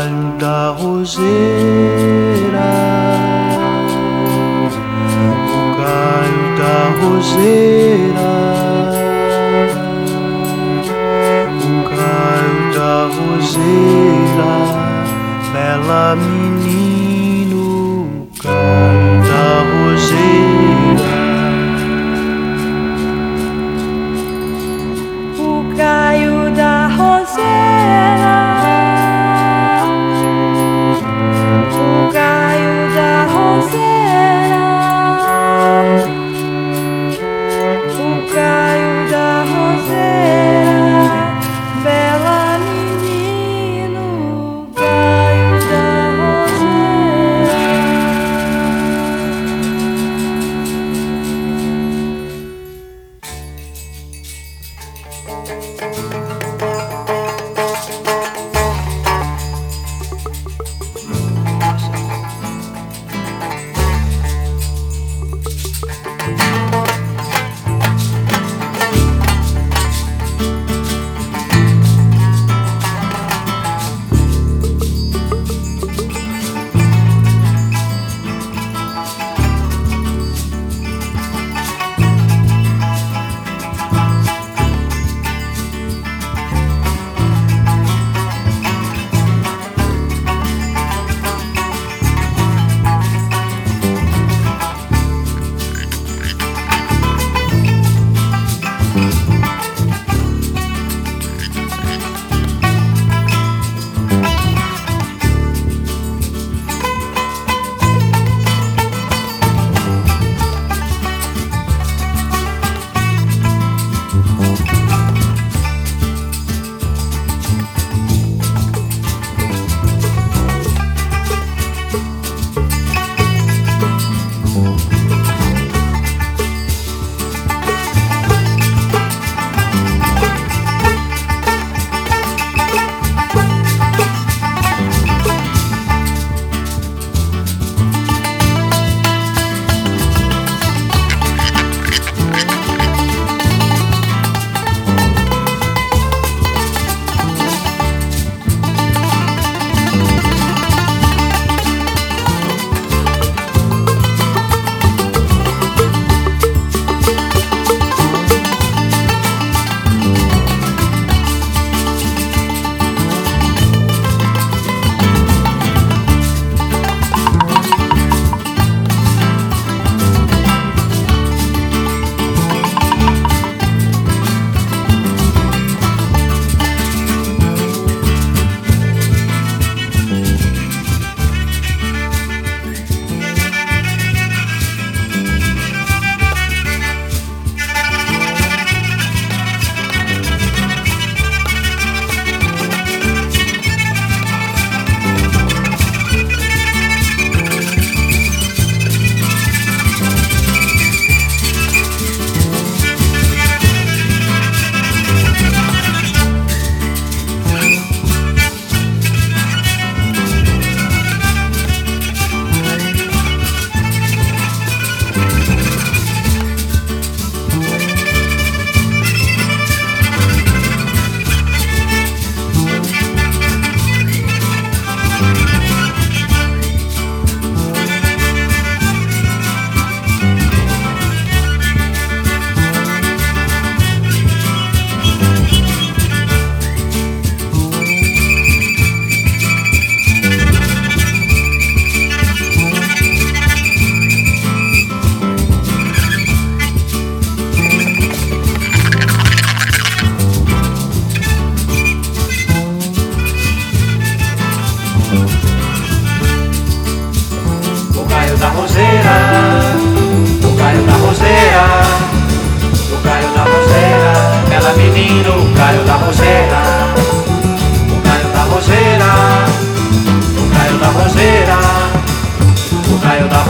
alta rosera, boca alta rosera, boca alta rosera.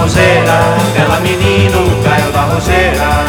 roseira, bela menino, caiu da roseira.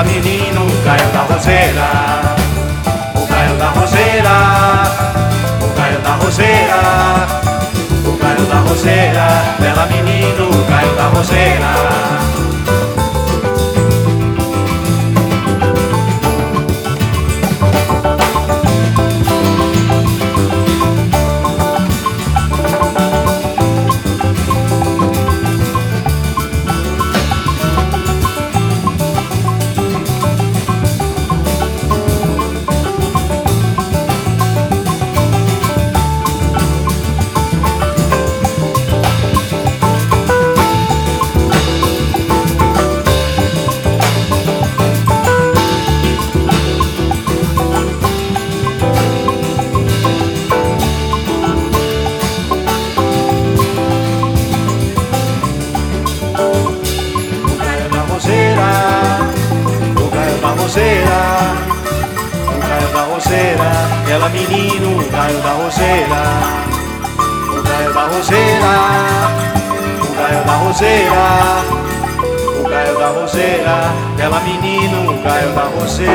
Bela menino, o Caio da Roseira. O Caio da Roseira, o Caio da Roseira. O Caio da Roseira, bela menino, o Caio da Roseira. Roseira, ela menino, o Caio da Roseira, o Caio da Roseira, o Caio da Roseira, o Caio da Roseira, ela menino, o Caio da Roseira.